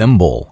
symbol.